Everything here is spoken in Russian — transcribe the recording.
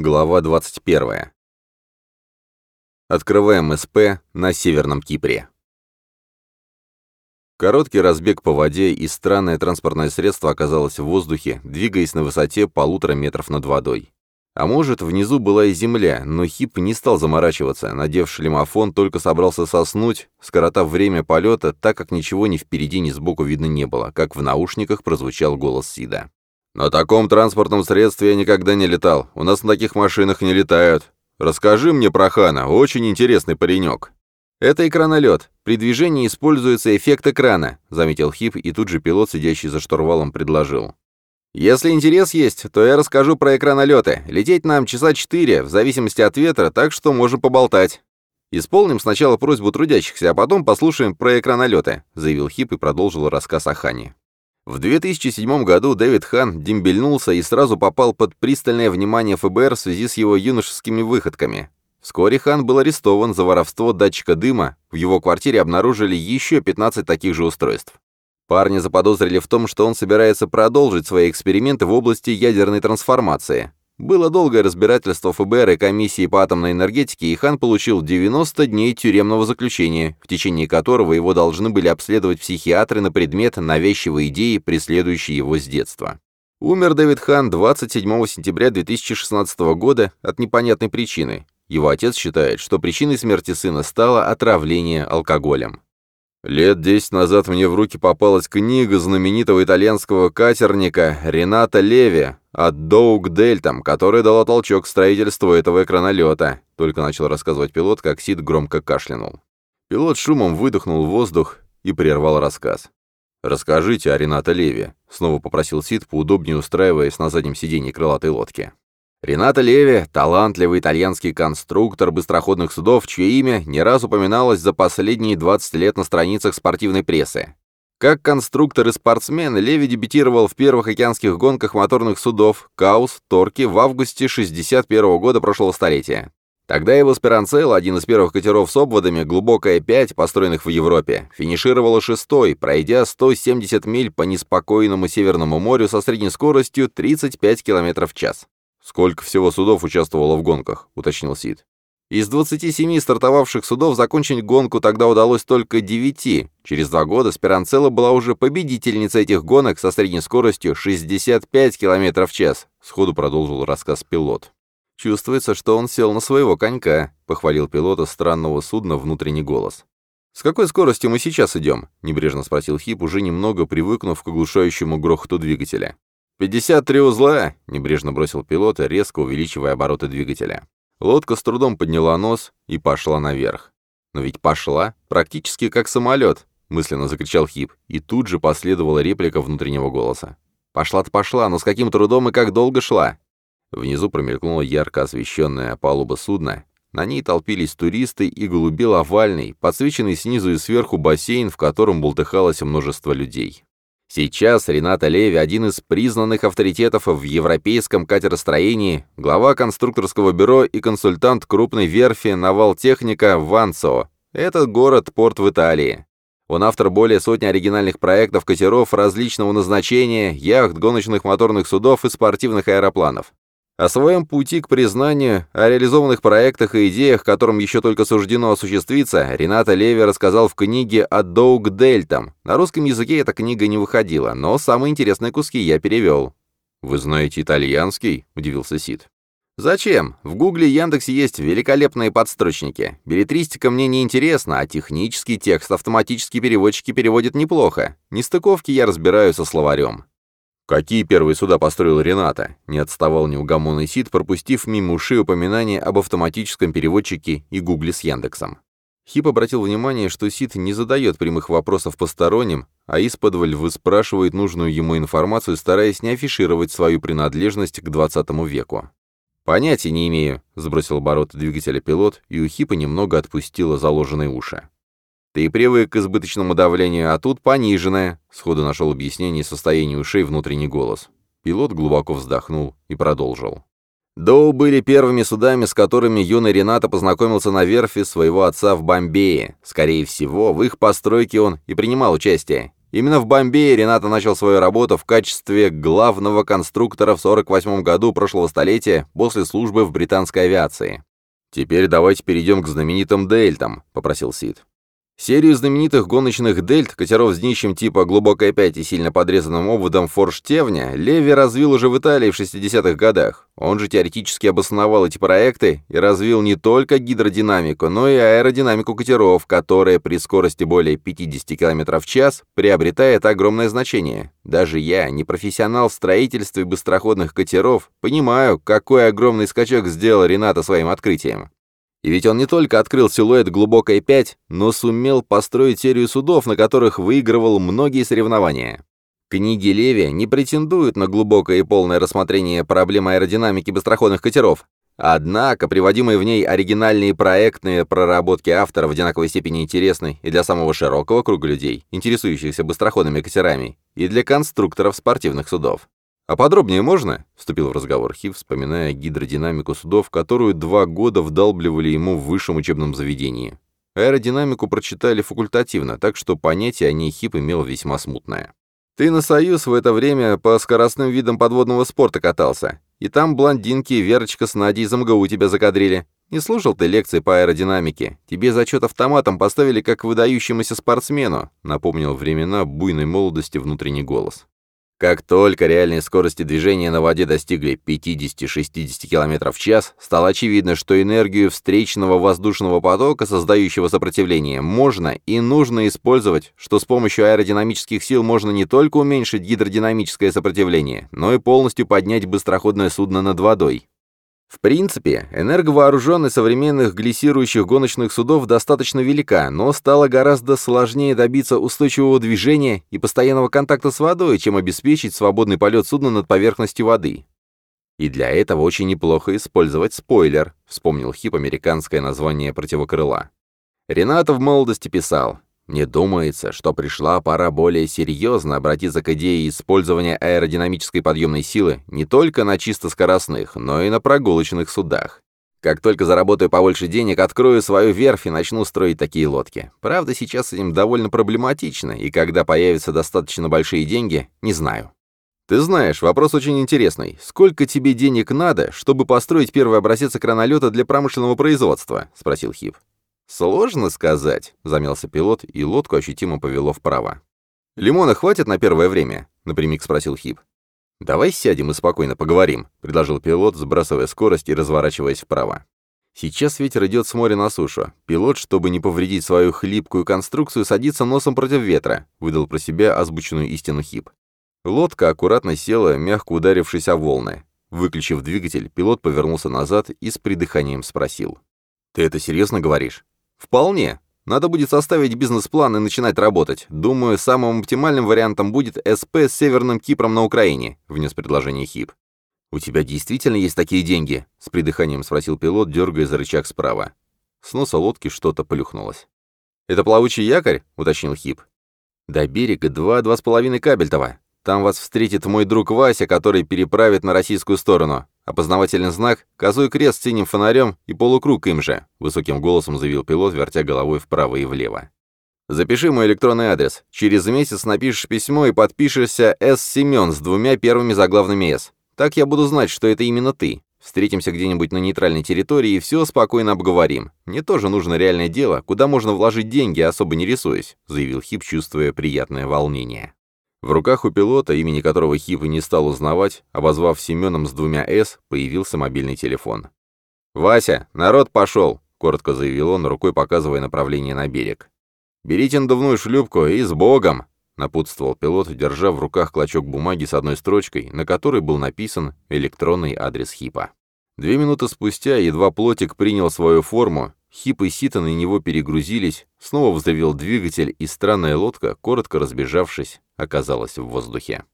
Глава 21. Открываем СП на Северном Кипре. Короткий разбег по воде и странное транспортное средство оказалось в воздухе, двигаясь на высоте полутора метров над водой. А может, внизу была и земля, но Хип не стал заморачиваться, надев шлемофон, только собрался соснуть, скоротав время полета, так как ничего ни впереди, ни сбоку видно не было, как в наушниках прозвучал голос Сида. «На таком транспортном средстве я никогда не летал. У нас на таких машинах не летают. Расскажи мне про Хана, очень интересный паренек». «Это экранолет. При движении используется эффект экрана», — заметил Хип, и тут же пилот, сидящий за штурвалом, предложил. «Если интерес есть, то я расскажу про экранолеты. Лететь нам часа четыре, в зависимости от ветра, так что можем поболтать». «Исполним сначала просьбу трудящихся, а потом послушаем про экранолеты», — заявил Хип и продолжил рассказ о Хане. В 2007 году Дэвид Хан дембельнулся и сразу попал под пристальное внимание ФБР в связи с его юношескими выходками. Вскоре Хан был арестован за воровство датчика дыма, в его квартире обнаружили еще 15 таких же устройств. Парня заподозрили в том, что он собирается продолжить свои эксперименты в области ядерной трансформации. Было долгое разбирательство ФБР и комиссии по атомной энергетике, и Хан получил 90 дней тюремного заключения, в течение которого его должны были обследовать психиатры на предмет навязчивой идеи, преследующей его с детства. Умер Дэвид Хан 27 сентября 2016 года от непонятной причины. Его отец считает, что причиной смерти сына стало отравление алкоголем. Лет десять назад мне в руки попалась книга знаменитого итальянского катерника Рената Леви от Доуг Дельтам, которая дала толчок строительству этого экранолета. Только начал рассказывать пилот, как Сид громко кашлянул. Пилот шумом выдохнул воздух и прервал рассказ. «Расскажите о Рената Леви», — снова попросил Сид, поудобнее устраиваясь на заднем сиденье крылатой лодки. Рената Леви – талантливый итальянский конструктор быстроходных судов, чье имя не раз упоминалось за последние 20 лет на страницах спортивной прессы. Как конструктор и спортсмен, Леви дебютировал в первых океанских гонках моторных судов «Каус» Торки в августе 61 года прошлого столетия. Тогда его «Спиранцелло», один из первых катеров с обводами, глубокая 5, построенных в Европе, финишировала шестой, пройдя 170 миль по неспокойному Северному морю со средней скоростью 35 км в час. «Сколько всего судов участвовало в гонках?» — уточнил Сид. Из 27 стартовавших судов закончить гонку тогда удалось только 9. Через два года Спиранцелла была уже победительницей этих гонок со средней скоростью 65 км в час, сходу продолжил рассказ пилот. «Чувствуется, что он сел на своего конька», — похвалил пилота странного судна внутренний голос. «С какой скоростью мы сейчас идем?» — небрежно спросил Хип, уже немного привыкнув к оглушающему грохоту двигателя. «Пятьдесят три узла!» — небрежно бросил пилот, резко увеличивая обороты двигателя. Лодка с трудом подняла нос и пошла наверх. «Но ведь пошла, практически как самолет!» — мысленно закричал Хип, и тут же последовала реплика внутреннего голоса. «Пошла-то пошла, но с каким трудом и как долго шла?» Внизу промелькнула ярко освещенная палуба судна. На ней толпились туристы и голубел овальный, подсвеченный снизу и сверху бассейн, в котором бултыхалось множество людей. Сейчас Рената Леви, один из признанных авторитетов в европейском катеростроении, глава конструкторского бюро и консультант крупной верфи «Навалтехника» в Ванцо. Этот город – порт в Италии. Он автор более сотни оригинальных проектов катеров различного назначения, яхт, гоночных моторных судов и спортивных аэропланов. О своем пути к признанию, о реализованных проектах и идеях, которым еще только суждено осуществиться, Рената Леви рассказал в книге о Доуг Дельтам. На русском языке эта книга не выходила, но самые интересные куски я перевел. «Вы знаете итальянский?» – удивился Сид. «Зачем? В Гугле и Яндексе есть великолепные подстрочники. Билетристика мне не интересна, а технический текст автоматические переводчики переводят неплохо. Нестыковки я разбираю со словарем. «Какие первые суда построил Рената?» — не отставал неугомонный Сид, пропустив мимо ушей упоминание об автоматическом переводчике и гугле с Яндексом. Хип обратил внимание, что Сид не задает прямых вопросов посторонним, а исподволь выспрашивает нужную ему информацию, стараясь не афишировать свою принадлежность к 20 веку. «Понятия не имею», — сбросил обороты двигателя пилот, и у Хипа немного отпустило заложенные уши. Ты привык к избыточному давлению, а тут пониженное», — сходу нашел объяснение состоянию ушей внутренний голос. Пилот глубоко вздохнул и продолжил. Доу были первыми судами, с которыми юный Рената познакомился на верфи своего отца в Бомбее. Скорее всего, в их постройке он и принимал участие. Именно в Бомбее Рената начал свою работу в качестве главного конструктора в 48 году прошлого столетия после службы в британской авиации. «Теперь давайте перейдем к знаменитым дельтам», — попросил Сид. Серию знаменитых гоночных дельт, катеров с днищем типа «Глубокая 5» и сильно подрезанным обводом «Форштевня» Леви развил уже в Италии в 60-х годах. Он же теоретически обосновал эти проекты и развил не только гидродинамику, но и аэродинамику катеров, которая при скорости более 50 км в час приобретает огромное значение. Даже я, не профессионал в строительстве быстроходных катеров, понимаю, какой огромный скачок сделал Рената своим открытием. И ведь он не только открыл силуэт глубокой 5, но сумел построить серию судов, на которых выигрывал многие соревнования. Книги Леви не претендуют на глубокое и полное рассмотрение проблем аэродинамики быстроходных катеров, Однако приводимые в ней оригинальные проектные проработки автора в одинаковой степени интересны и для самого широкого круга людей, интересующихся быстроходными катерами, и для конструкторов спортивных судов. «А подробнее можно?» — вступил в разговор Хив, вспоминая гидродинамику судов, которую два года вдалбливали ему в высшем учебном заведении. Аэродинамику прочитали факультативно, так что понятие о ней Хип имел весьма смутное. «Ты на «Союз» в это время по скоростным видам подводного спорта катался, и там блондинки Верочка с Надей из МГУ тебя закадрили. Не слушал ты лекции по аэродинамике? Тебе зачет автоматом поставили как выдающемуся спортсмену», напомнил времена буйной молодости внутренний голос. Как только реальные скорости движения на воде достигли 50-60 км в час, стало очевидно, что энергию встречного воздушного потока, создающего сопротивление, можно и нужно использовать, что с помощью аэродинамических сил можно не только уменьшить гидродинамическое сопротивление, но и полностью поднять быстроходное судно над водой. В принципе, энерговооруженность современных глиссирующих гоночных судов достаточно велика, но стало гораздо сложнее добиться устойчивого движения и постоянного контакта с водой, чем обеспечить свободный полет судна над поверхностью воды. И для этого очень неплохо использовать спойлер, вспомнил Хип американское название противокрыла. Ренато в молодости писал, мне думается, что пришла пора более серьезно обратиться к идее использования аэродинамической подъемной силы не только на чисто скоростных, но и на прогулочных судах. Как только заработаю побольше денег, открою свою верфь и начну строить такие лодки. Правда, сейчас с этим довольно проблематично, и когда появятся достаточно большие деньги, не знаю. Ты знаешь, вопрос очень интересный. Сколько тебе денег надо, чтобы построить первый образец экранолета для промышленного производства? спросил Хип. «Сложно сказать», — замялся пилот, и лодку ощутимо повело вправо. «Лимона хватит на первое время?» — напрямик спросил Хип. «Давай сядем и спокойно поговорим», — предложил пилот, сбрасывая скорость и разворачиваясь вправо. Сейчас ветер идет с моря на сушу. Пилот, чтобы не повредить свою хлипкую конструкцию, садится носом против ветра, выдал про себя озвученную истину Хип. Лодка аккуратно села, мягко ударившись о волны. Выключив двигатель, пилот повернулся назад и с придыханием спросил. «Ты это серьезно говоришь?» «Вполне. Надо будет составить бизнес-план и начинать работать. Думаю, самым оптимальным вариантом будет СП с Северным Кипром на Украине», — внес предложение Хип. «У тебя действительно есть такие деньги?» — с придыханием спросил пилот, дергая за рычаг справа. С носа лодки что-то плюхнулось. «Это плавучий якорь?» — уточнил Хип. «До берега два-два с половиной кабельтова. Там вас встретит мой друг Вася, который переправит на российскую сторону. Опознавательный знак, косой крест с синим фонарем и полукруг им же», — высоким голосом заявил пилот, вертя головой вправо и влево. «Запиши мой электронный адрес. Через месяц напишешь письмо и подпишешься «С. Семен» с двумя первыми заглавными «С». Так я буду знать, что это именно ты. Встретимся где-нибудь на нейтральной территории и все спокойно обговорим. Мне тоже нужно реальное дело, куда можно вложить деньги, особо не рисуясь», — заявил Хип, чувствуя приятное волнение. В руках у пилота, имени которого Хип не стал узнавать, обозвав Семеном с двумя «С», появился мобильный телефон. «Вася, народ пошел!» — коротко заявил он, рукой показывая направление на берег. «Берите надувную шлюпку и с Богом!» — напутствовал пилот, держа в руках клочок бумаги с одной строчкой, на которой был написан электронный адрес Хипа. Две минуты спустя едва плотик принял свою форму, Хип и Сита на него перегрузились, снова взревел двигатель, и странная лодка, коротко разбежавшись, оказалась в воздухе.